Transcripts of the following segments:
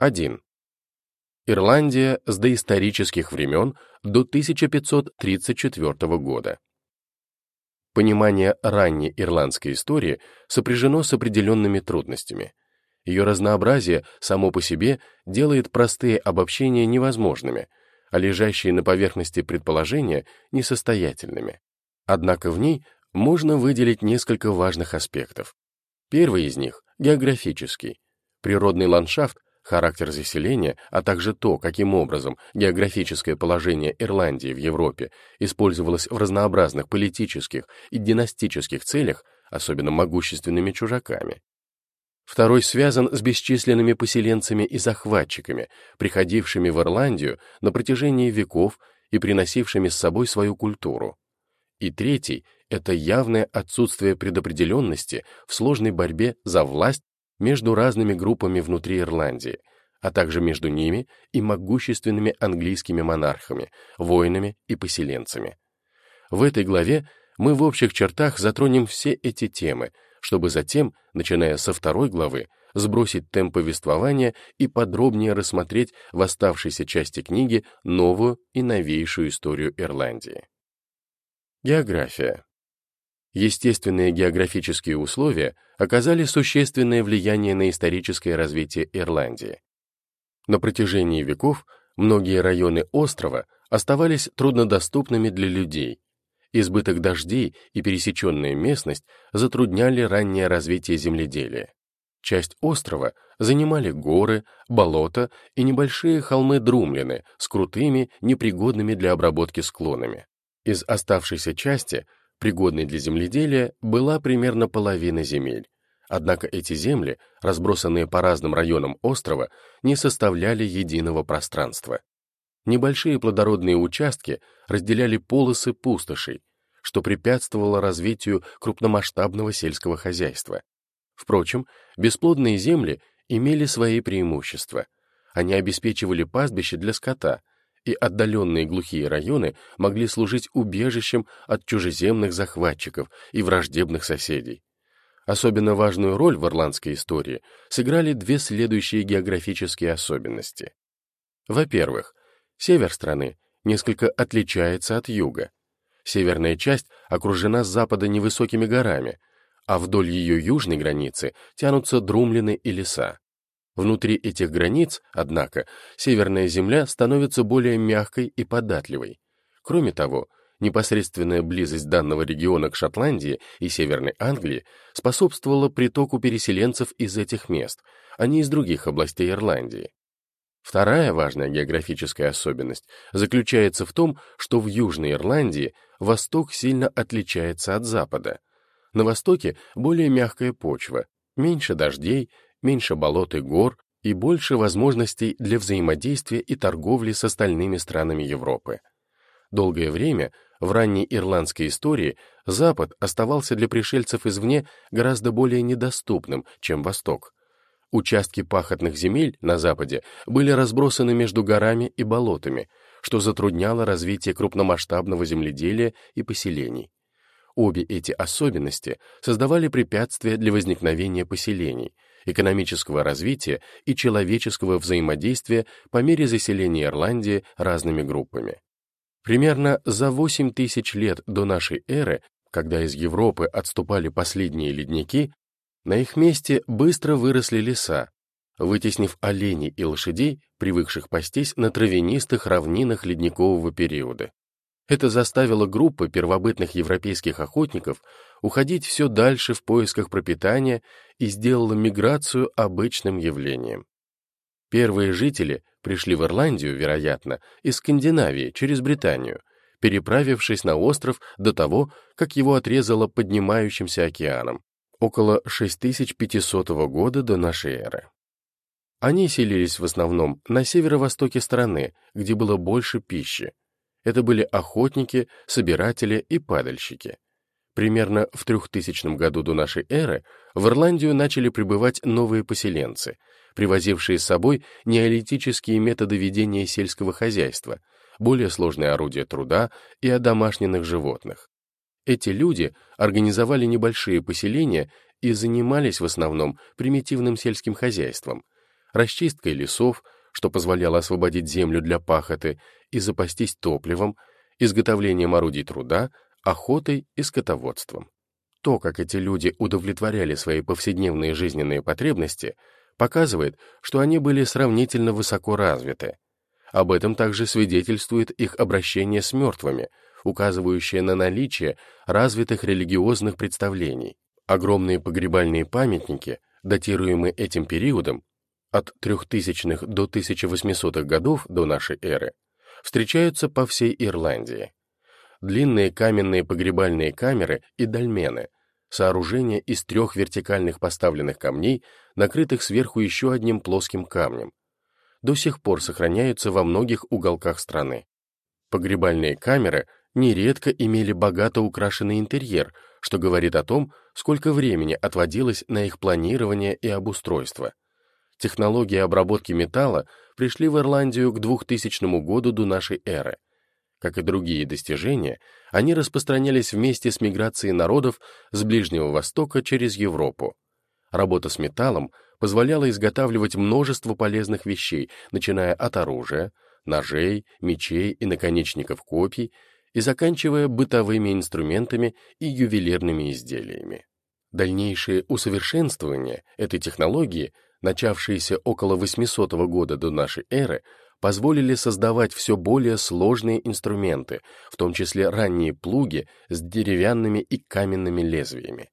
1. Ирландия с доисторических времен до 1534 года. Понимание ранней ирландской истории сопряжено с определенными трудностями. Ее разнообразие само по себе делает простые обобщения невозможными, а лежащие на поверхности предположения несостоятельными. Однако в ней можно выделить несколько важных аспектов. Первый из них — географический. Природный ландшафт, характер заселения, а также то, каким образом географическое положение Ирландии в Европе использовалось в разнообразных политических и династических целях, особенно могущественными чужаками. Второй связан с бесчисленными поселенцами и захватчиками, приходившими в Ирландию на протяжении веков и приносившими с собой свою культуру. И третий — это явное отсутствие предопределенности в сложной борьбе за власть между разными группами внутри Ирландии, а также между ними и могущественными английскими монархами, воинами и поселенцами. В этой главе мы в общих чертах затронем все эти темы, чтобы затем, начиная со второй главы, сбросить темп повествования и подробнее рассмотреть в оставшейся части книги новую и новейшую историю Ирландии. География. Естественные географические условия оказали существенное влияние на историческое развитие Ирландии. На протяжении веков многие районы острова оставались труднодоступными для людей. Избыток дождей и пересеченная местность затрудняли раннее развитие земледелия. Часть острова занимали горы, болота и небольшие холмы-друмлины с крутыми, непригодными для обработки склонами. Из оставшейся части, пригодной для земледелия, была примерно половина земель. Однако эти земли, разбросанные по разным районам острова, не составляли единого пространства. Небольшие плодородные участки разделяли полосы пустошей, что препятствовало развитию крупномасштабного сельского хозяйства. Впрочем, бесплодные земли имели свои преимущества. Они обеспечивали пастбище для скота, и отдаленные глухие районы могли служить убежищем от чужеземных захватчиков и враждебных соседей. Особенно важную роль в ирландской истории сыграли две следующие географические особенности. Во-первых, север страны несколько отличается от юга. Северная часть окружена с запада невысокими горами, а вдоль ее южной границы тянутся друмлины и леса. Внутри этих границ, однако, северная земля становится более мягкой и податливой. Кроме того, непосредственная близость данного региона к Шотландии и Северной Англии способствовала притоку переселенцев из этих мест, а не из других областей Ирландии. Вторая важная географическая особенность заключается в том, что в Южной Ирландии восток сильно отличается от запада. На востоке более мягкая почва, меньше дождей, меньше болот и гор и больше возможностей для взаимодействия и торговли с остальными странами Европы. Долгое время в ранней ирландской истории Запад оставался для пришельцев извне гораздо более недоступным, чем Восток. Участки пахотных земель на Западе были разбросаны между горами и болотами, что затрудняло развитие крупномасштабного земледелия и поселений. Обе эти особенности создавали препятствия для возникновения поселений – экономического развития и человеческого взаимодействия по мере заселения Ирландии разными группами. Примерно за 8 тысяч лет до нашей эры, когда из Европы отступали последние ледники, на их месте быстро выросли леса, вытеснив оленей и лошадей, привыкших пастись на травянистых равнинах ледникового периода. Это заставило группы первобытных европейских охотников уходить все дальше в поисках пропитания и сделало миграцию обычным явлением. Первые жители пришли в Ирландию, вероятно, из Скандинавии через Британию, переправившись на остров до того, как его отрезало поднимающимся океаном, около 6500 года до нашей эры. Они селились в основном на северо-востоке страны, где было больше пищи. Это были охотники, собиратели и падальщики. Примерно в 3000 году до нашей эры в Ирландию начали прибывать новые поселенцы, привозившие с собой неолитические методы ведения сельского хозяйства, более сложные орудия труда и одомашненных животных. Эти люди организовали небольшие поселения и занимались в основном примитивным сельским хозяйством. расчисткой лесов, что позволяло освободить землю для пахоты и запастись топливом, изготовлением орудий труда, охотой и скотоводством. То, как эти люди удовлетворяли свои повседневные жизненные потребности, показывает, что они были сравнительно высоко развиты. Об этом также свидетельствует их обращение с мертвыми, указывающее на наличие развитых религиозных представлений. Огромные погребальные памятники, датируемые этим периодом, от 3000-х до 1800-х годов до нашей эры, встречаются по всей Ирландии. Длинные каменные погребальные камеры и дольмены, сооружения из трех вертикальных поставленных камней, накрытых сверху еще одним плоским камнем, до сих пор сохраняются во многих уголках страны. Погребальные камеры нередко имели богато украшенный интерьер, что говорит о том, сколько времени отводилось на их планирование и обустройство. Технологии обработки металла пришли в Ирландию к 2000 году до нашей эры. Как и другие достижения, они распространялись вместе с миграцией народов с Ближнего Востока через Европу. Работа с металлом позволяла изготавливать множество полезных вещей, начиная от оружия, ножей, мечей и наконечников копий, и заканчивая бытовыми инструментами и ювелирными изделиями. Дальнейшее усовершенствование этой технологии, начавшееся около 800 года до нашей эры, позволили создавать все более сложные инструменты, в том числе ранние плуги с деревянными и каменными лезвиями.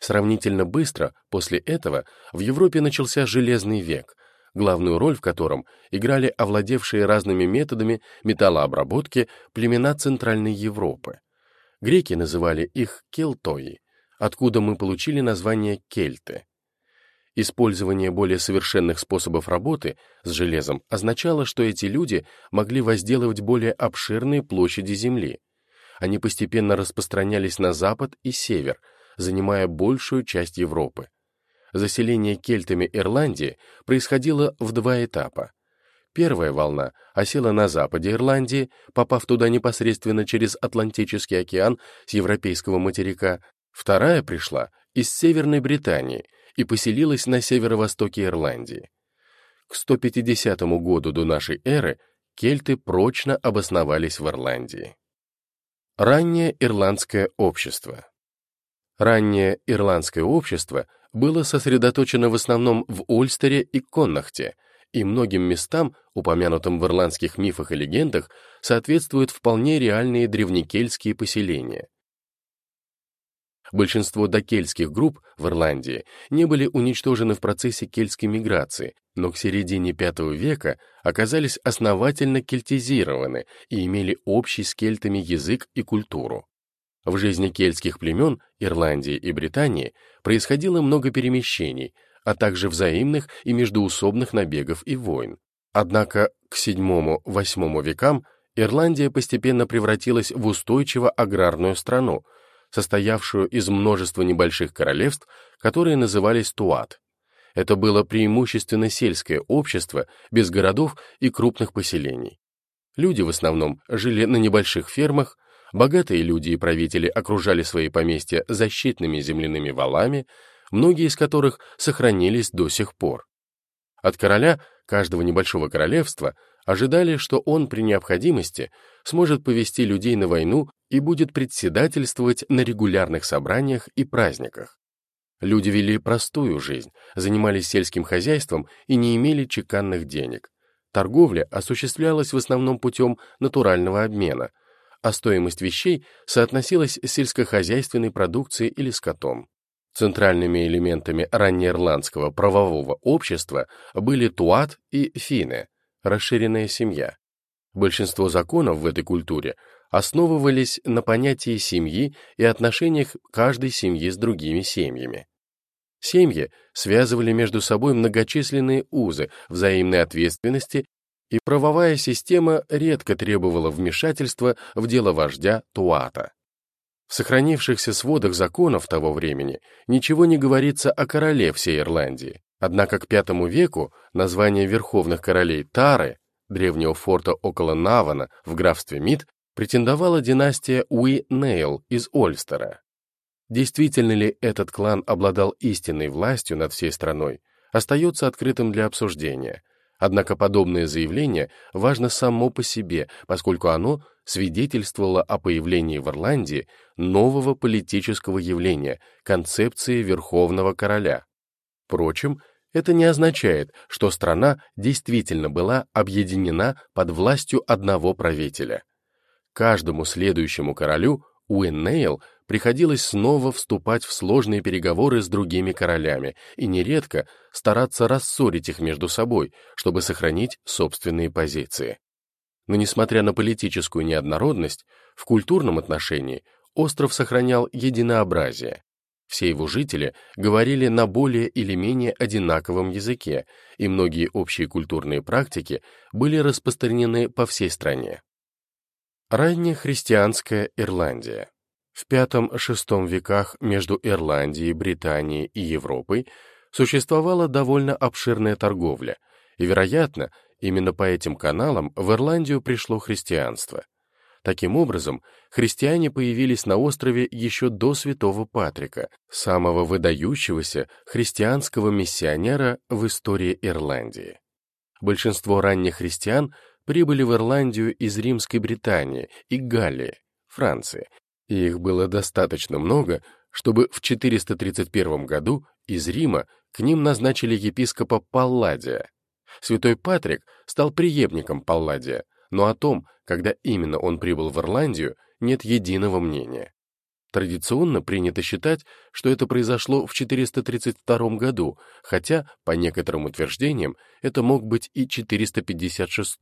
Сравнительно быстро после этого в Европе начался Железный век, главную роль в котором играли овладевшие разными методами металлообработки племена Центральной Европы. Греки называли их келтои, откуда мы получили название кельты. Использование более совершенных способов работы с железом означало, что эти люди могли возделывать более обширные площади земли. Они постепенно распространялись на запад и север, занимая большую часть Европы. Заселение кельтами Ирландии происходило в два этапа. Первая волна осела на западе Ирландии, попав туда непосредственно через Атлантический океан с европейского материка. Вторая пришла из Северной Британии и поселилась на северо-востоке Ирландии. К 150 году до нашей эры кельты прочно обосновались в Ирландии. Раннее ирландское общество Раннее ирландское общество было сосредоточено в основном в Ольстере и Коннахте, и многим местам, упомянутым в ирландских мифах и легендах, соответствуют вполне реальные древнекельтские поселения. Большинство докельтских групп в Ирландии не были уничтожены в процессе кельтской миграции, но к середине V века оказались основательно кельтизированы и имели общий с кельтами язык и культуру. В жизни кельтских племен Ирландии и Британии происходило много перемещений, а также взаимных и междуусобных набегов и войн. Однако к VII-VIII векам Ирландия постепенно превратилась в устойчиво аграрную страну, состоявшую из множества небольших королевств, которые назывались Туат. Это было преимущественно сельское общество, без городов и крупных поселений. Люди в основном жили на небольших фермах, Богатые люди и правители окружали свои поместья защитными земляными валами, многие из которых сохранились до сих пор. От короля каждого небольшого королевства ожидали, что он при необходимости сможет повести людей на войну и будет председательствовать на регулярных собраниях и праздниках. Люди вели простую жизнь, занимались сельским хозяйством и не имели чеканных денег. Торговля осуществлялась в основном путем натурального обмена – а стоимость вещей соотносилась с сельскохозяйственной продукцией или скотом. Центральными элементами раннеирландского правового общества были туат и фине, расширенная семья. Большинство законов в этой культуре основывались на понятии семьи и отношениях каждой семьи с другими семьями. Семьи связывали между собой многочисленные узы взаимной ответственности и правовая система редко требовала вмешательства в дело вождя Туата. В сохранившихся сводах законов того времени ничего не говорится о короле всей Ирландии, однако к V веку название верховных королей Тары, древнего форта около Навана в графстве Мид, претендовала династия Уи-Нейл из Ольстера. Действительно ли этот клан обладал истинной властью над всей страной, остается открытым для обсуждения. Однако подобное заявление важно само по себе, поскольку оно свидетельствовало о появлении в Ирландии нового политического явления, концепции Верховного Короля. Впрочем, это не означает, что страна действительно была объединена под властью одного правителя. Каждому следующему королю Уи Нейл приходилось снова вступать в сложные переговоры с другими королями и нередко стараться рассорить их между собой, чтобы сохранить собственные позиции. Но несмотря на политическую неоднородность, в культурном отношении остров сохранял единообразие. Все его жители говорили на более или менее одинаковом языке, и многие общие культурные практики были распространены по всей стране. Ранняя христианская Ирландия В V-VI веках между Ирландией, Британией и Европой существовала довольно обширная торговля, и, вероятно, именно по этим каналам в Ирландию пришло христианство – Таким образом, христиане появились на острове еще до святого Патрика, самого выдающегося христианского миссионера в истории Ирландии. Большинство ранних христиан прибыли в Ирландию из Римской Британии и Галлии, Франции, и их было достаточно много, чтобы в 431 году из Рима к ним назначили епископа Палладия. Святой Патрик стал преемником Палладия, но о том, когда именно он прибыл в Ирландию, нет единого мнения. Традиционно принято считать, что это произошло в 432 году, хотя, по некоторым утверждениям, это мог быть и 456.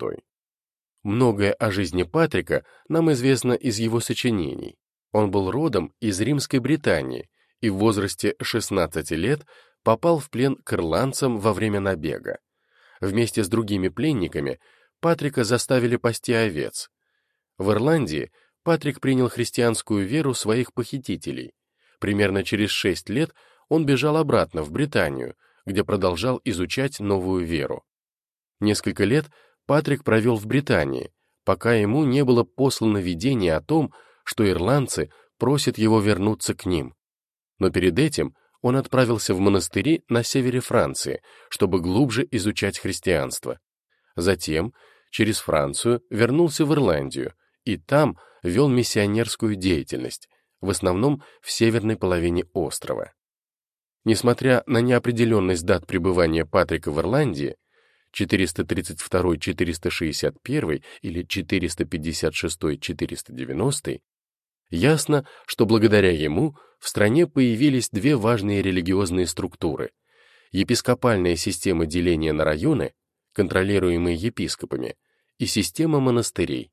Многое о жизни Патрика нам известно из его сочинений. Он был родом из Римской Британии и в возрасте 16 лет попал в плен к ирландцам во время набега. Вместе с другими пленниками Патрика заставили пасти овец. В Ирландии Патрик принял христианскую веру своих похитителей. Примерно через шесть лет он бежал обратно в Британию, где продолжал изучать новую веру. Несколько лет Патрик провел в Британии, пока ему не было послано видение о том, что ирландцы просят его вернуться к ним. Но перед этим он отправился в монастыри на севере Франции, чтобы глубже изучать христианство. Затем, через Францию, вернулся в Ирландию и там вел миссионерскую деятельность, в основном в северной половине острова. Несмотря на неопределенность дат пребывания Патрика в Ирландии, 432-461 или 456-490, ясно, что благодаря ему в стране появились две важные религиозные структуры – епископальная система деления на районы контролируемые епископами, и система монастырей.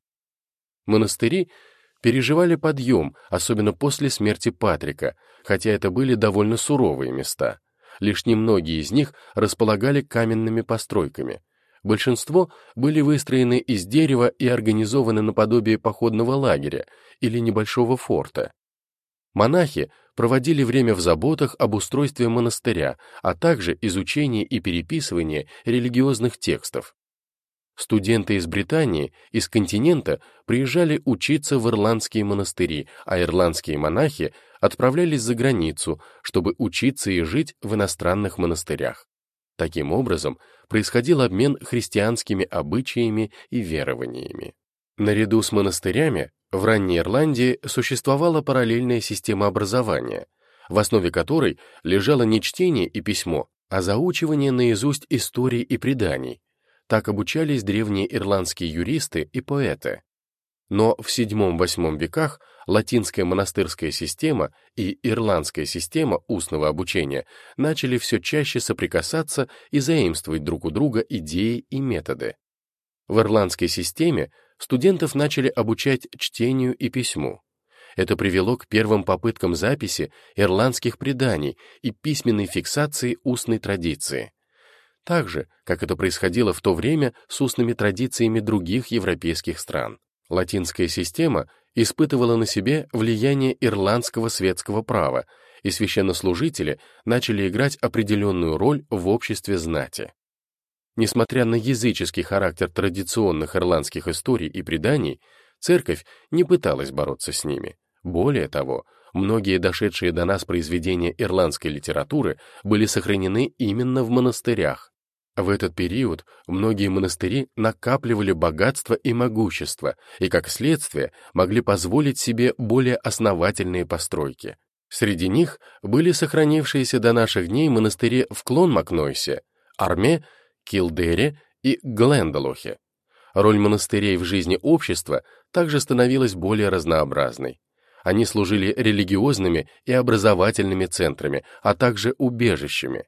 Монастыри переживали подъем, особенно после смерти Патрика, хотя это были довольно суровые места. Лишь немногие из них располагали каменными постройками. Большинство были выстроены из дерева и организованы наподобие походного лагеря или небольшого форта. Монахи проводили время в заботах об устройстве монастыря, а также изучении и переписывании религиозных текстов. Студенты из Британии, из континента приезжали учиться в ирландские монастыри, а ирландские монахи отправлялись за границу, чтобы учиться и жить в иностранных монастырях. Таким образом, происходил обмен христианскими обычаями и верованиями. Наряду с монастырями в ранней Ирландии существовала параллельная система образования, в основе которой лежало не чтение и письмо, а заучивание наизусть историй и преданий. Так обучались древние ирландские юристы и поэты. Но в VII-VIII веках латинская монастырская система и ирландская система устного обучения начали все чаще соприкасаться и заимствовать друг у друга идеи и методы. В ирландской системе студентов начали обучать чтению и письму. Это привело к первым попыткам записи ирландских преданий и письменной фиксации устной традиции. Так же, как это происходило в то время с устными традициями других европейских стран. Латинская система испытывала на себе влияние ирландского светского права, и священнослужители начали играть определенную роль в обществе знати. Несмотря на языческий характер традиционных ирландских историй и преданий, церковь не пыталась бороться с ними. Более того, многие дошедшие до нас произведения ирландской литературы были сохранены именно в монастырях. В этот период многие монастыри накапливали богатство и могущество и, как следствие, могли позволить себе более основательные постройки. Среди них были сохранившиеся до наших дней монастыри в Клон-Макнойсе, Арме, Килдере и Глендалохе. Роль монастырей в жизни общества также становилась более разнообразной. Они служили религиозными и образовательными центрами, а также убежищами.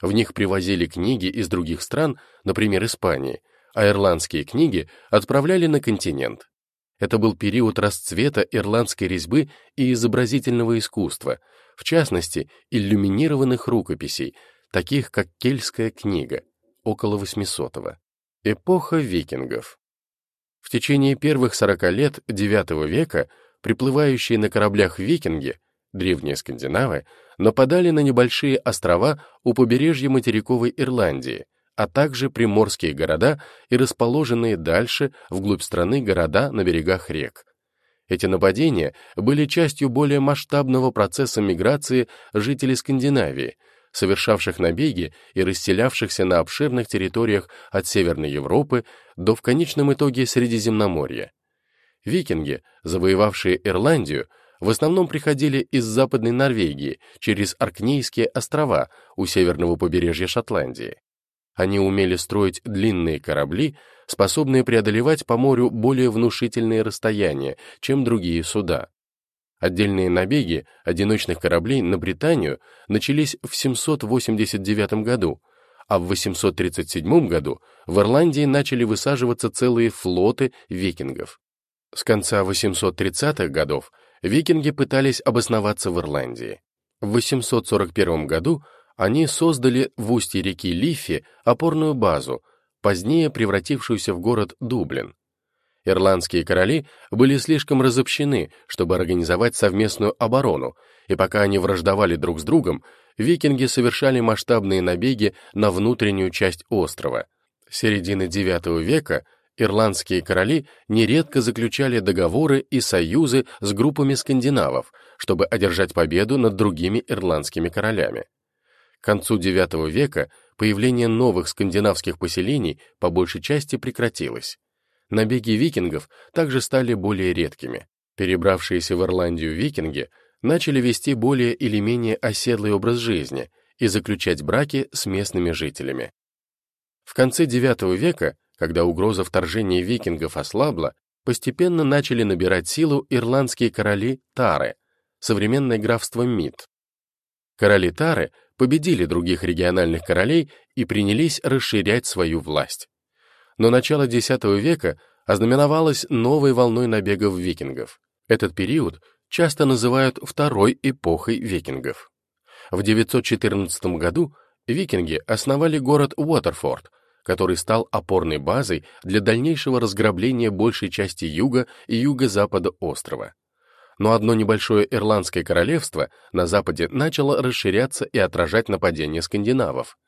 В них привозили книги из других стран, например, Испании, а ирландские книги отправляли на континент. Это был период расцвета ирландской резьбы и изобразительного искусства, в частности, иллюминированных рукописей, таких как Кельтская книга, около 800-го. Эпоха викингов. В течение первых 40 лет IX века приплывающие на кораблях викинги, древние скандинавы, нападали на небольшие острова у побережья материковой Ирландии, а также приморские города и расположенные дальше, вглубь страны, города на берегах рек. Эти нападения были частью более масштабного процесса миграции жителей Скандинавии, совершавших набеги и расселявшихся на обширных территориях от Северной Европы до в конечном итоге Средиземноморья. Викинги, завоевавшие Ирландию, в основном приходили из Западной Норвегии через Аркнейские острова у северного побережья Шотландии. Они умели строить длинные корабли, способные преодолевать по морю более внушительные расстояния, чем другие суда. Отдельные набеги одиночных кораблей на Британию начались в 789 году, а в 837 году в Ирландии начали высаживаться целые флоты викингов. С конца 830-х годов викинги пытались обосноваться в Ирландии. В 841 году они создали в устье реки Лифи опорную базу, позднее превратившуюся в город Дублин. Ирландские короли были слишком разобщены, чтобы организовать совместную оборону, и пока они враждовали друг с другом, викинги совершали масштабные набеги на внутреннюю часть острова. С середины IX века ирландские короли нередко заключали договоры и союзы с группами скандинавов, чтобы одержать победу над другими ирландскими королями. К концу IX века появление новых скандинавских поселений по большей части прекратилось. Набеги викингов также стали более редкими. Перебравшиеся в Ирландию викинги начали вести более или менее оседлый образ жизни и заключать браки с местными жителями. В конце IX века когда угроза вторжения викингов ослабла, постепенно начали набирать силу ирландские короли Тары, современное графство Мид. Короли Тары победили других региональных королей и принялись расширять свою власть. Но начало X века ознаменовалось новой волной набегов викингов. Этот период часто называют второй эпохой викингов. В 914 году викинги основали город Уотерфорд, который стал опорной базой для дальнейшего разграбления большей части юга и юго-запада острова. Но одно небольшое ирландское королевство на западе начало расширяться и отражать нападения скандинавов.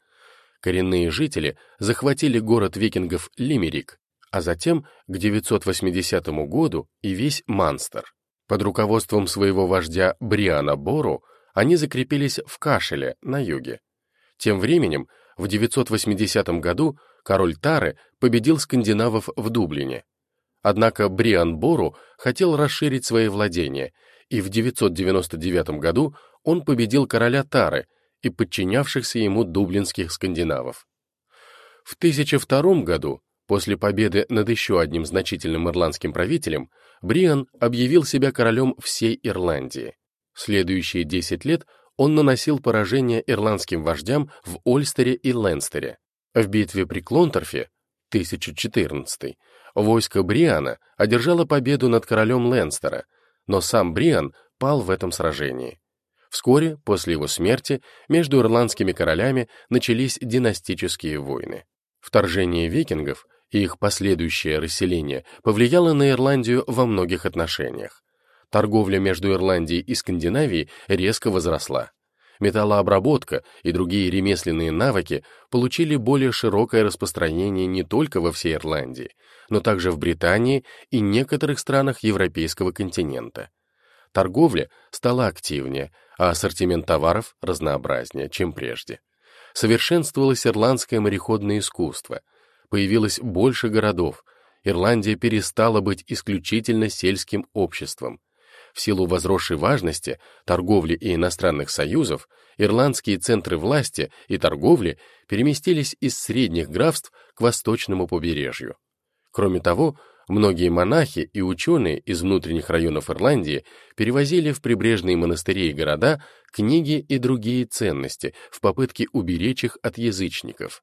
Коренные жители захватили город викингов Лимерик, а затем к 980 году и весь Манстер. Под руководством своего вождя Бриана Бору они закрепились в Кашеле на юге. Тем временем в 980 году король Тары победил скандинавов в Дублине. Однако Бриан Бору хотел расширить свои владения, и в 999 году он победил короля Тары и подчинявшихся ему дублинских скандинавов. В 1002 году, после победы над еще одним значительным ирландским правителем, Бриан объявил себя королем всей Ирландии. Следующие 10 лет он наносил поражение ирландским вождям в Ольстере и Ленстере. В битве при Клонторфе, 1014 войско Бриана одержало победу над королем Ленстера, но сам Бриан пал в этом сражении. Вскоре, после его смерти, между ирландскими королями начались династические войны. Вторжение викингов и их последующее расселение повлияло на Ирландию во многих отношениях. Торговля между Ирландией и Скандинавией резко возросла. Металлообработка и другие ремесленные навыки получили более широкое распространение не только во всей Ирландии, но также в Британии и некоторых странах европейского континента. торговля стала активнее, а ассортимент товаров разнообразнее, чем прежде. Совершенствовалось ирландское мореходное искусство, появилось больше городов, Ирландия перестала быть исключительно сельским обществом. В силу возросшей важности торговли и иностранных союзов, ирландские центры власти и торговли переместились из средних графств к восточному побережью. Кроме того, многие монахи и ученые из внутренних районов Ирландии перевозили в прибрежные монастыри и города книги и другие ценности в попытке уберечь их от язычников.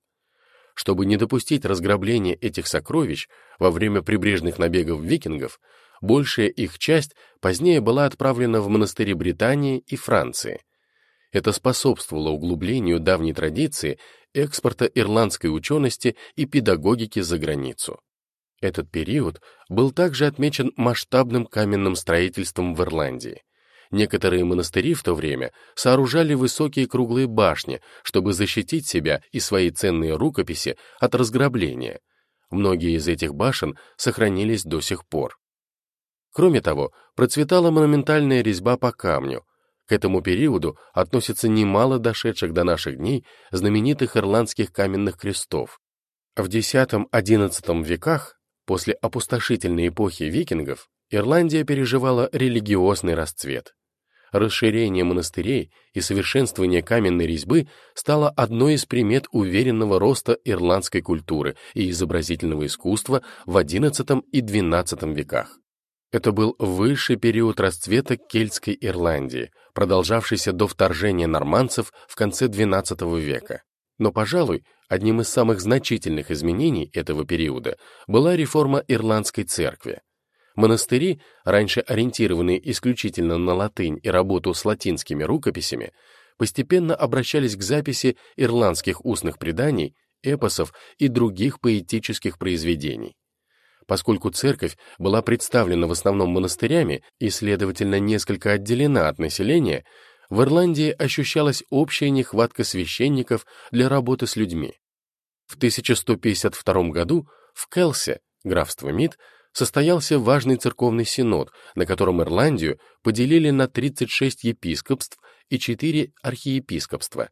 Чтобы не допустить разграбления этих сокровищ во время прибрежных набегов викингов, большая их часть позднее была отправлена в монастыри Британии и Франции. Это способствовало углублению давней традиции экспорта ирландской учености и педагогики за границу. Этот период был также отмечен масштабным каменным строительством в Ирландии. Некоторые монастыри в то время сооружали высокие круглые башни, чтобы защитить себя и свои ценные рукописи от разграбления. Многие из этих башен сохранились до сих пор. Кроме того, процветала монументальная резьба по камню. К этому периоду относится немало дошедших до наших дней знаменитых ирландских каменных крестов. В X-XI веках, после опустошительной эпохи викингов, Ирландия переживала религиозный расцвет расширение монастырей и совершенствование каменной резьбы стало одной из примет уверенного роста ирландской культуры и изобразительного искусства в XI и XII веках. Это был высший период расцвета кельтской Ирландии, продолжавшийся до вторжения нормандцев в конце XII века. Но, пожалуй, одним из самых значительных изменений этого периода была реформа Ирландской церкви. Монастыри, раньше ориентированные исключительно на латынь и работу с латинскими рукописями, постепенно обращались к записи ирландских устных преданий, эпосов и других поэтических произведений. Поскольку церковь была представлена в основном монастырями и, следовательно, несколько отделена от населения, в Ирландии ощущалась общая нехватка священников для работы с людьми. В 1152 году в Келсе, графство Мид, состоялся важный церковный синод, на котором Ирландию поделили на 36 епископств и 4 архиепископства.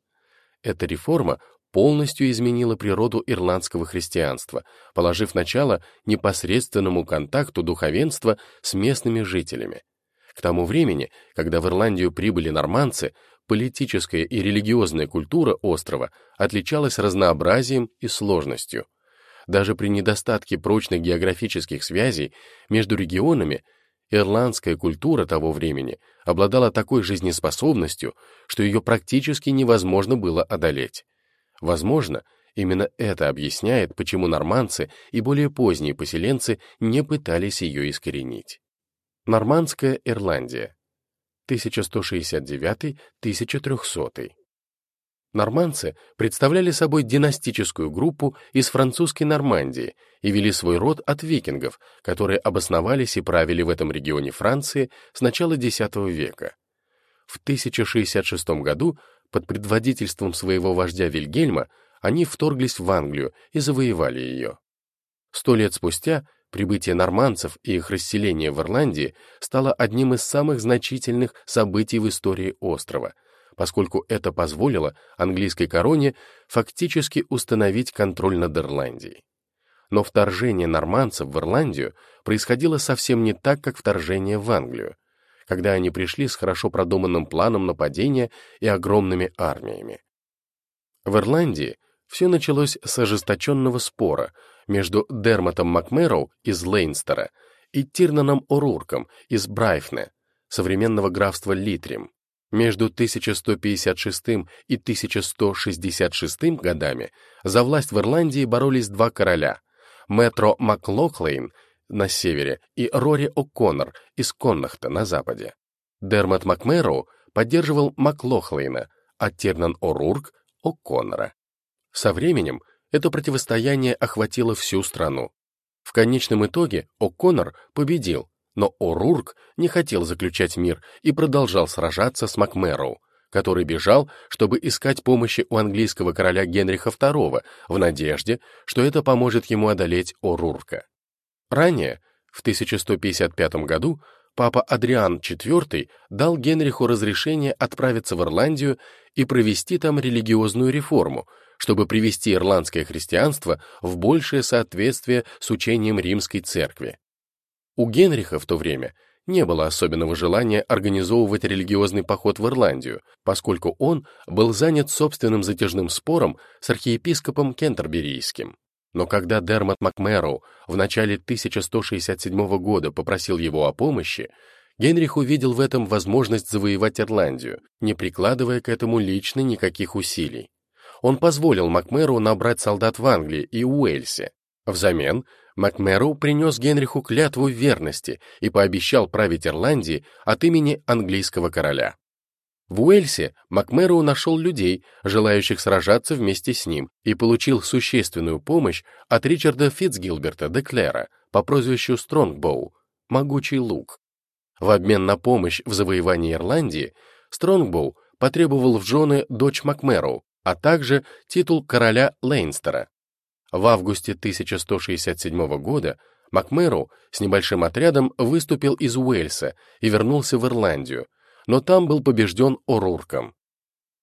Эта реформа полностью изменила природу ирландского христианства, положив начало непосредственному контакту духовенства с местными жителями. К тому времени, когда в Ирландию прибыли нормандцы, политическая и религиозная культура острова отличалась разнообразием и сложностью – даже при недостатке прочных географических связей между регионами ирландская культура того времени обладала такой жизнеспособностью, что ее практически невозможно было одолеть. Возможно, именно это объясняет, почему нормандцы и более поздние поселенцы не пытались ее искоренить. Нормандская Ирландия 1169-1300 Нормандцы представляли собой династическую группу из французской Нормандии и вели свой род от викингов, которые обосновались и правили в этом регионе Франции с начала X века. В 1066 году под предводительством своего вождя Вильгельма они вторглись в Англию и завоевали ее. Сто лет спустя прибытие нормандцев и их расселение в Ирландии стало одним из самых значительных событий в истории острова — поскольку это позволило английской короне фактически установить контроль над Ирландией. Но вторжение нормандцев в Ирландию происходило совсем не так, как вторжение в Англию, когда они пришли с хорошо продуманным планом нападения и огромными армиями. В Ирландии все началось с ожесточенного спора между Дермотом Макмэроу из Лейнстера и Тирнаном О'Рурком из Брайфне, современного графства Литрим. Между 1156 и 1166 годами за власть в Ирландии боролись два короля — Метро Маклохлейн на севере и Рори О'Коннор из Коннахта на западе. Дермат Макмэроу поддерживал Маклохлейна, а Тернан О'Рурк — О'Коннора. Со временем это противостояние охватило всю страну. В конечном итоге О'Коннор победил, но О'Рурк не хотел заключать мир и продолжал сражаться с Макмэроу, который бежал, чтобы искать помощи у английского короля Генриха II в надежде, что это поможет ему одолеть О'Рурка. Ранее, в 1155 году, папа Адриан IV дал Генриху разрешение отправиться в Ирландию и провести там религиозную реформу, чтобы привести ирландское христианство в большее соответствие с учением римской церкви. У Генриха в то время не было особенного желания организовывать религиозный поход в Ирландию, поскольку он был занят собственным затяжным спором с архиепископом Кентерберийским. Но когда Дермат Макмэроу в начале 1167 года попросил его о помощи, Генрих увидел в этом возможность завоевать Ирландию, не прикладывая к этому лично никаких усилий. Он позволил Макмэру набрать солдат в Англии и Уэльсе. Взамен Макмэру принес Генриху клятву верности и пообещал править Ирландией от имени английского короля. В Уэльсе Макмэроу нашел людей, желающих сражаться вместе с ним, и получил существенную помощь от Ричарда Фитцгилберта де Клера по прозвищу Стронгбоу — «Могучий лук». В обмен на помощь в завоевании Ирландии Стронгбоу потребовал в жены дочь Макмэроу, а также титул короля Лейнстера. В августе 1167 года Макмэроу с небольшим отрядом выступил из Уэльса и вернулся в Ирландию, но там был побежден Орурком.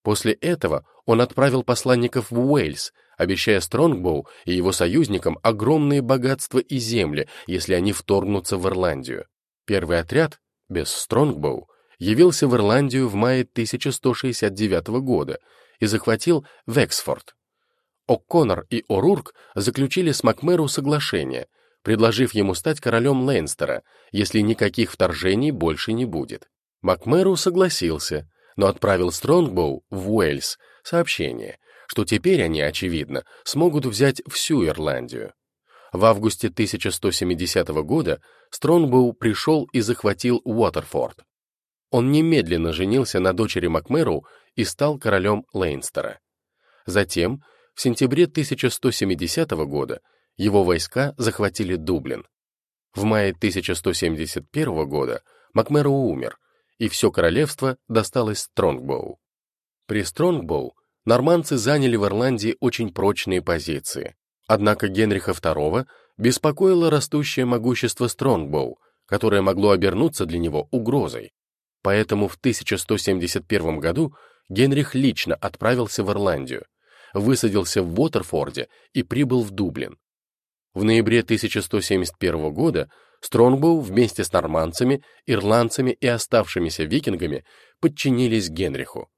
После этого он отправил посланников в Уэльс, обещая Стронгбоу и его союзникам огромные богатства и земли, если они вторгнутся в Ирландию. Первый отряд, без Стронгбоу, явился в Ирландию в мае 1169 года и захватил Вексфорд. О'Коннор и О'Рурк заключили с Макмеру соглашение, предложив ему стать королем Лейнстера, если никаких вторжений больше не будет. Макмэру согласился, но отправил Стронгбоу в Уэльс сообщение, что теперь они, очевидно, смогут взять всю Ирландию. В августе 1170 года Стронгбоу пришел и захватил Уотерфорд. Он немедленно женился на дочери Макмэру и стал королем Лейнстера. Затем, в сентябре 1170 года, его войска захватили Дублин. В мае 1171 года Макмэру умер, и все королевство досталось Стронгбоу. При Стронгбоу норманцы заняли в Ирландии очень прочные позиции. Однако Генриха II беспокоило растущее могущество Стронгбоу, которое могло обернуться для него угрозой. Поэтому в 1171 году Генрих лично отправился в Ирландию, высадился в Уотерфорде и прибыл в Дублин. В ноябре 1171 года Стронгбоу вместе с нормандцами, ирландцами и оставшимися викингами подчинились Генриху.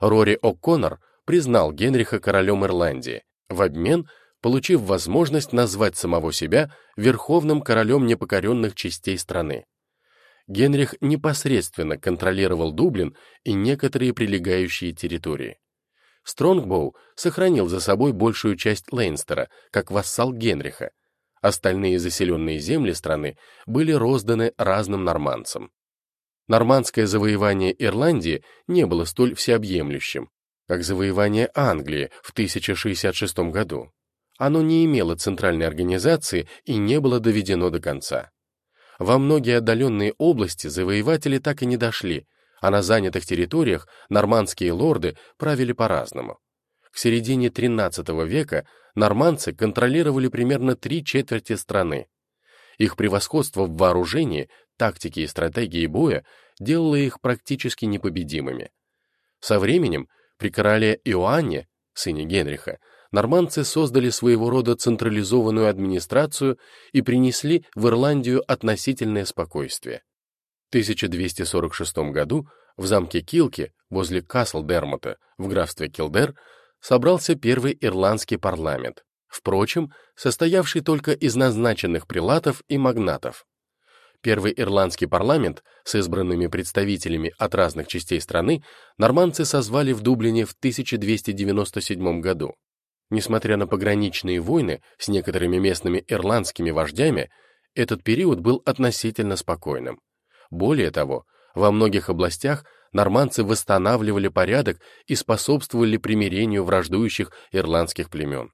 Рори О'Коннор признал Генриха королем Ирландии, в обмен получив возможность назвать самого себя верховным королем непокоренных частей страны. Генрих непосредственно контролировал Дублин и некоторые прилегающие территории. Стронгбоу сохранил за собой большую часть Лейнстера, как вассал Генриха, Остальные заселенные земли страны были розданы разным нормандцам. Нормандское завоевание Ирландии не было столь всеобъемлющим, как завоевание Англии в 1066 году. Оно не имело центральной организации и не было доведено до конца. Во многие отдаленные области завоеватели так и не дошли, а на занятых территориях нормандские лорды правили по-разному. К середине XIII века нормандцы контролировали примерно три четверти страны. Их превосходство в вооружении, тактике и стратегии боя делало их практически непобедимыми. Со временем, при короле Иоанне, сыне Генриха, нормандцы создали своего рода централизованную администрацию и принесли в Ирландию относительное спокойствие. В 1246 году в замке Килки возле Касл-Дермота в графстве Килдер собрался первый ирландский парламент, впрочем, состоявший только из назначенных прилатов и магнатов. Первый ирландский парламент с избранными представителями от разных частей страны нормандцы созвали в Дублине в 1297 году. Несмотря на пограничные войны с некоторыми местными ирландскими вождями, этот период был относительно спокойным. Более того, во многих областях нормандцы восстанавливали порядок и способствовали примирению враждующих ирландских племен.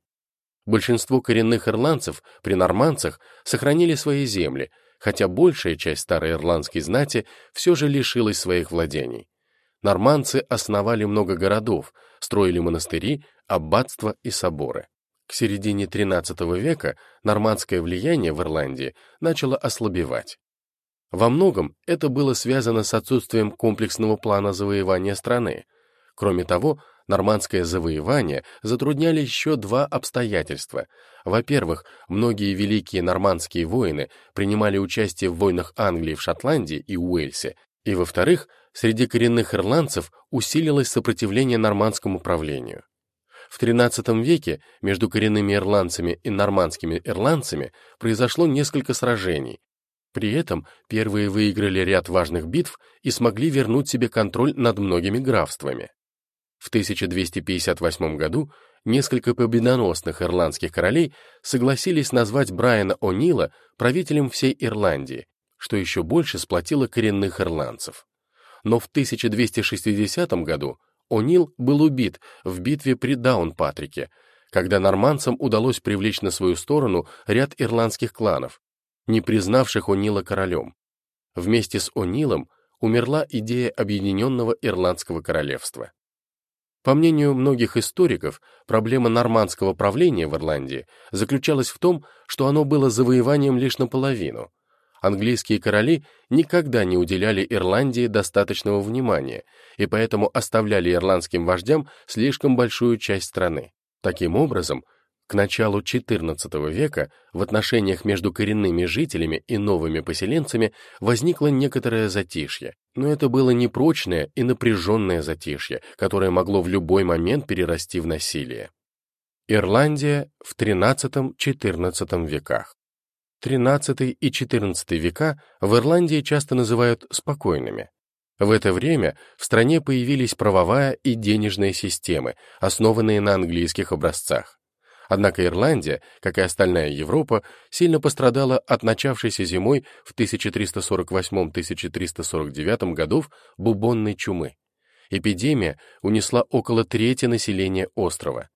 Большинство коренных ирландцев при нормандцах сохранили свои земли, хотя большая часть старой ирландской знати все же лишилась своих владений. Нормандцы основали много городов, строили монастыри, аббатства и соборы. К середине XIII века нормандское влияние в Ирландии начало ослабевать. Во многом это было связано с отсутствием комплексного плана завоевания страны. Кроме того, нормандское завоевание затрудняли еще два обстоятельства. Во-первых, многие великие нормандские воины принимали участие в войнах Англии в Шотландии и Уэльсе, и, во-вторых, среди коренных ирландцев усилилось сопротивление нормандскому правлению. В XIII веке между коренными ирландцами и нормандскими ирландцами произошло несколько сражений, при этом первые выиграли ряд важных битв и смогли вернуть себе контроль над многими графствами. В 1258 году несколько победоносных ирландских королей согласились назвать Брайана О'Нила правителем всей Ирландии, что еще больше сплотило коренных ирландцев. Но в 1260 году О'Нил был убит в битве при Даунпатрике, когда нормандцам удалось привлечь на свою сторону ряд ирландских кланов, не признавших О'Нила королем. Вместе с О'Нилом умерла идея объединенного Ирландского королевства. По мнению многих историков, проблема нормандского правления в Ирландии заключалась в том, что оно было завоеванием лишь наполовину. Английские короли никогда не уделяли Ирландии достаточного внимания и поэтому оставляли ирландским вождям слишком большую часть страны. Таким образом, к началу XIV века в отношениях между коренными жителями и новыми поселенцами возникло некоторое затишье, но это было непрочное и напряженное затишье, которое могло в любой момент перерасти в насилие. Ирландия в XIII-XIV веках. XIII и XIV века в Ирландии часто называют спокойными. В это время в стране появились правовая и денежная системы, основанные на английских образцах. Однако Ирландия, как и остальная Европа, сильно пострадала от начавшейся зимой в 1348-1349 годов бубонной чумы. Эпидемия унесла около трети населения острова.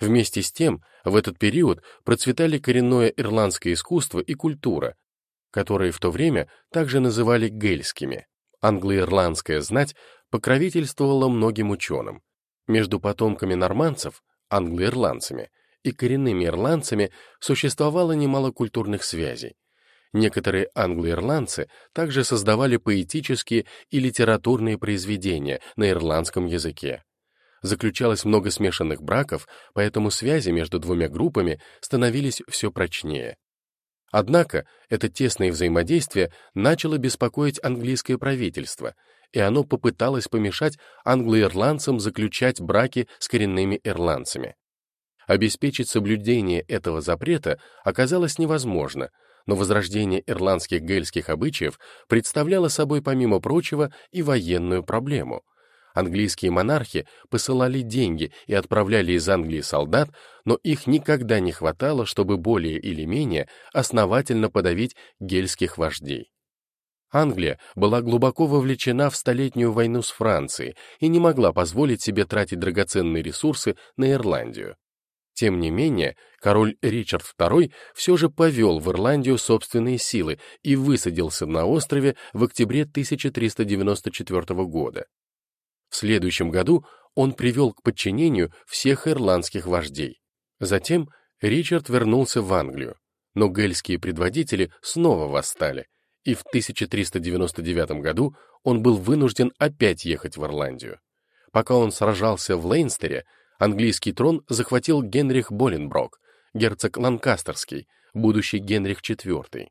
Вместе с тем, в этот период процветали коренное ирландское искусство и культура, которые в то время также называли гельскими. Англо-ирландская знать покровительствовала многим ученым. Между потомками нормандцев англо-ирландцами, и коренными ирландцами существовало немало культурных связей. Некоторые англо-ирландцы также создавали поэтические и литературные произведения на ирландском языке. Заключалось много смешанных браков, поэтому связи между двумя группами становились все прочнее. Однако это тесное взаимодействие начало беспокоить английское правительство, и оно попыталось помешать англо-ирландцам заключать браки с коренными ирландцами. Обеспечить соблюдение этого запрета оказалось невозможно, но возрождение ирландских гельских обычаев представляло собой, помимо прочего, и военную проблему. Английские монархи посылали деньги и отправляли из Англии солдат, но их никогда не хватало, чтобы более или менее основательно подавить гельских вождей. Англия была глубоко вовлечена в Столетнюю войну с Францией и не могла позволить себе тратить драгоценные ресурсы на Ирландию. Тем не менее, король Ричард II все же повел в Ирландию собственные силы и высадился на острове в октябре 1394 года. В следующем году он привел к подчинению всех ирландских вождей. Затем Ричард вернулся в Англию, но гельские предводители снова восстали, и в 1399 году он был вынужден опять ехать в Ирландию. Пока он сражался в Лейнстере, английский трон захватил Генрих Боленброк, герцог Ланкастерский, будущий Генрих IV.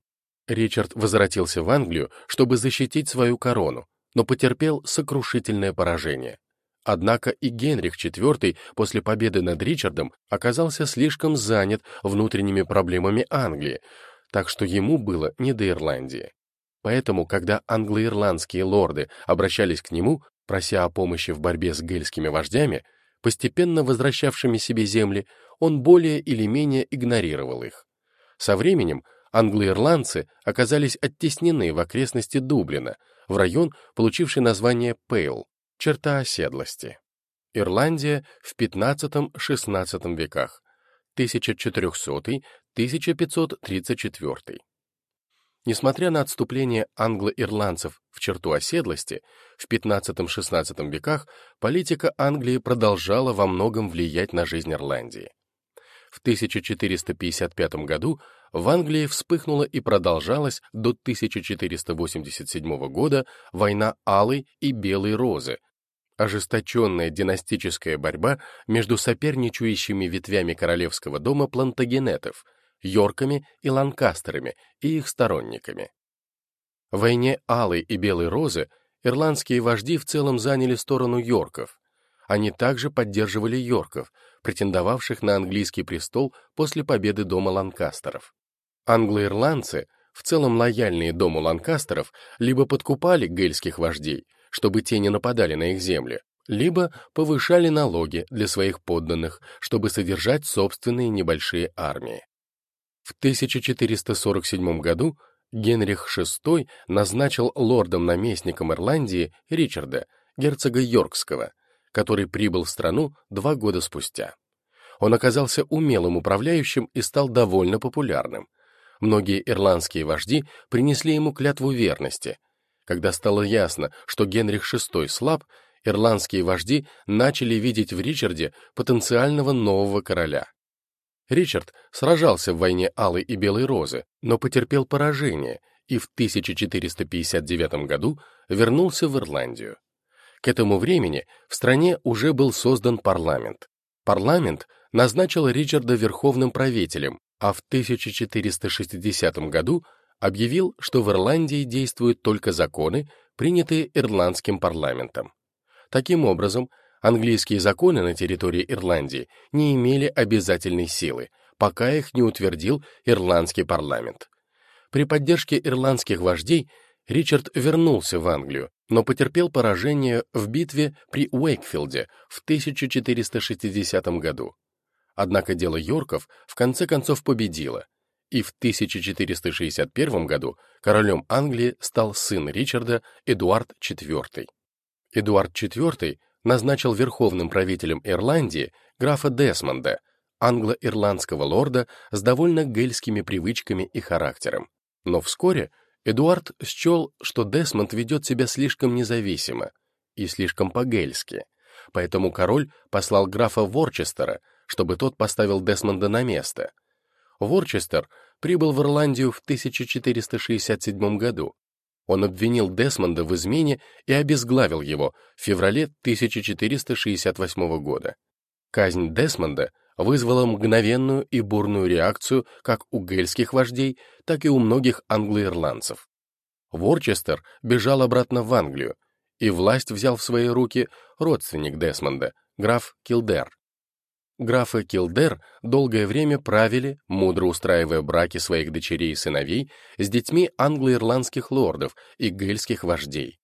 Ричард возвратился в Англию, чтобы защитить свою корону, но потерпел сокрушительное поражение. Однако и Генрих IV после победы над Ричардом оказался слишком занят внутренними проблемами Англии, так что ему было не до Ирландии. Поэтому, когда англо-ирландские лорды обращались к нему, прося о помощи в борьбе с гельскими вождями, постепенно возвращавшими себе земли, он более или менее игнорировал их. Со временем англо-ирландцы оказались оттеснены в окрестности Дублина, в район, получивший название Пейл, черта оседлости. Ирландия в XV-XVI веках, 1400-1534. Несмотря на отступление англо-ирландцев в черту оседлости, в XV-XVI веках политика Англии продолжала во многом влиять на жизнь Ирландии. В 1455 году в Англии вспыхнула и продолжалась до 1487 года война Алой и Белой Розы, ожесточенная династическая борьба между соперничающими ветвями королевского дома плантагенетов, Йорками и Ланкастерами и их сторонниками. В войне Алой и Белой Розы ирландские вожди в целом заняли сторону Йорков. Они также поддерживали Йорков, претендовавших на английский престол после победы дома Ланкастеров. Англо-ирландцы, в целом лояльные дому Ланкастеров, либо подкупали гельских вождей, чтобы те не нападали на их земли, либо повышали налоги для своих подданных, чтобы содержать собственные небольшие армии. В 1447 году Генрих VI назначил лордом-наместником Ирландии Ричарда, герцога Йоркского, который прибыл в страну два года спустя. Он оказался умелым управляющим и стал довольно популярным. Многие ирландские вожди принесли ему клятву верности. Когда стало ясно, что Генрих VI слаб, ирландские вожди начали видеть в Ричарде потенциального нового короля. Ричард сражался в войне Алой и Белой Розы, но потерпел поражение и в 1459 году вернулся в Ирландию. К этому времени в стране уже был создан парламент. Парламент назначил Ричарда верховным правителем, а в 1460 году объявил, что в Ирландии действуют только законы, принятые ирландским парламентом. Таким образом, Английские законы на территории Ирландии не имели обязательной силы, пока их не утвердил ирландский парламент. При поддержке ирландских вождей Ричард вернулся в Англию, но потерпел поражение в битве при Уэйкфилде в 1460 году. Однако дело Йорков в конце концов победило, и в 1461 году королем Англии стал сын Ричарда Эдуард IV. Эдуард IV назначил верховным правителем Ирландии графа Десмонда, англо-ирландского лорда с довольно гельскими привычками и характером. Но вскоре Эдуард счел, что Десмонд ведет себя слишком независимо и слишком по-гельски, поэтому король послал графа Ворчестера, чтобы тот поставил Десмонда на место. Ворчестер прибыл в Ирландию в 1467 году он обвинил Десмонда в измене и обезглавил его в феврале 1468 года. Казнь Десмонда вызвала мгновенную и бурную реакцию как у гельских вождей, так и у многих англоирландцев. Ворчестер бежал обратно в Англию, и власть взял в свои руки родственник Десмонда, граф Килдер. Графы Килдер долгое время правили, мудро устраивая браки своих дочерей и сыновей с детьми англо-ирландских лордов и гельских вождей.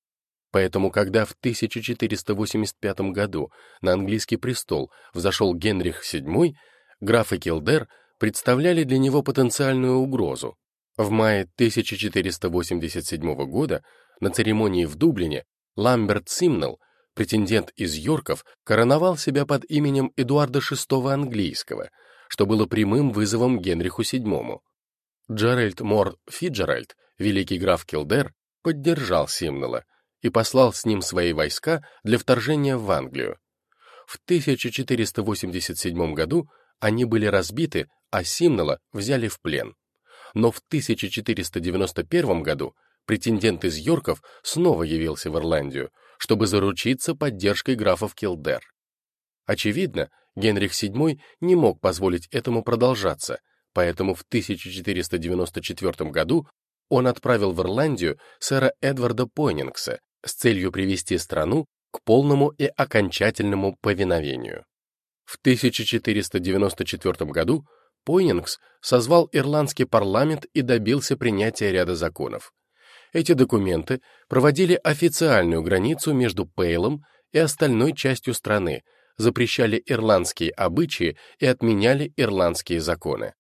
Поэтому, когда в 1485 году на английский престол взошел Генрих VII, графы Килдер представляли для него потенциальную угрозу. В мае 1487 года на церемонии в Дублине Ламберт Симнелл претендент из Йорков короновал себя под именем Эдуарда VI английского, что было прямым вызовом Генриху VII. Джеральд Мор Фиджеральд, великий граф Килдер, поддержал Симнела и послал с ним свои войска для вторжения в Англию. В 1487 году они были разбиты, а Симнела взяли в плен. Но в 1491 году претендент из Йорков снова явился в Ирландию, чтобы заручиться поддержкой графов Килдер. Очевидно, Генрих VII не мог позволить этому продолжаться, поэтому в 1494 году он отправил в Ирландию сэра Эдварда Пойнингса с целью привести страну к полному и окончательному повиновению. В 1494 году Пойнингс созвал ирландский парламент и добился принятия ряда законов. Эти документы проводили официальную границу между Пейлом и остальной частью страны, запрещали ирландские обычаи и отменяли ирландские законы.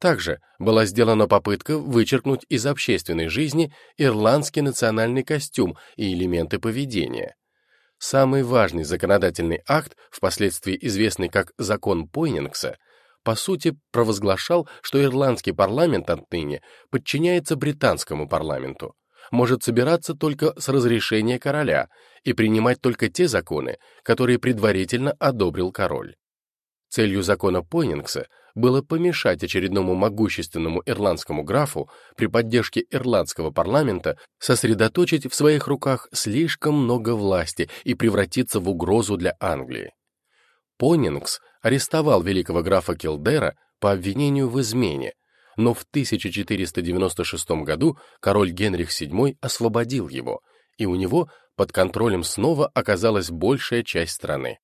Также была сделана попытка вычеркнуть из общественной жизни ирландский национальный костюм и элементы поведения. Самый важный законодательный акт, впоследствии известный как «Закон Пойнингса», по сути, провозглашал, что ирландский парламент отныне подчиняется британскому парламенту, может собираться только с разрешения короля и принимать только те законы, которые предварительно одобрил король. Целью закона Пойнингса было помешать очередному могущественному ирландскому графу при поддержке ирландского парламента сосредоточить в своих руках слишком много власти и превратиться в угрозу для Англии. Понингс арестовал великого графа Килдера по обвинению в измене, но в 1496 году король Генрих VII освободил его, и у него под контролем снова оказалась большая часть страны.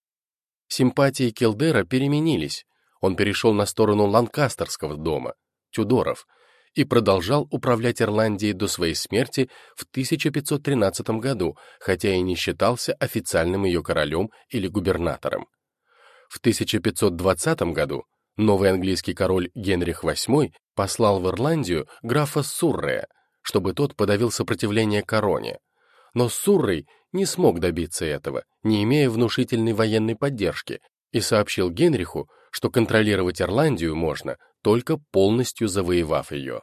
Симпатии Килдера переменились, он перешел на сторону Ланкастерского дома, Тюдоров, и продолжал управлять Ирландией до своей смерти в 1513 году, хотя и не считался официальным ее королем или губернатором. В 1520 году новый английский король Генрих VIII послал в Ирландию графа Суррея, чтобы тот подавил сопротивление короне. Но Суррей не смог добиться этого, не имея внушительной военной поддержки, и сообщил Генриху, что контролировать Ирландию можно, только полностью завоевав ее.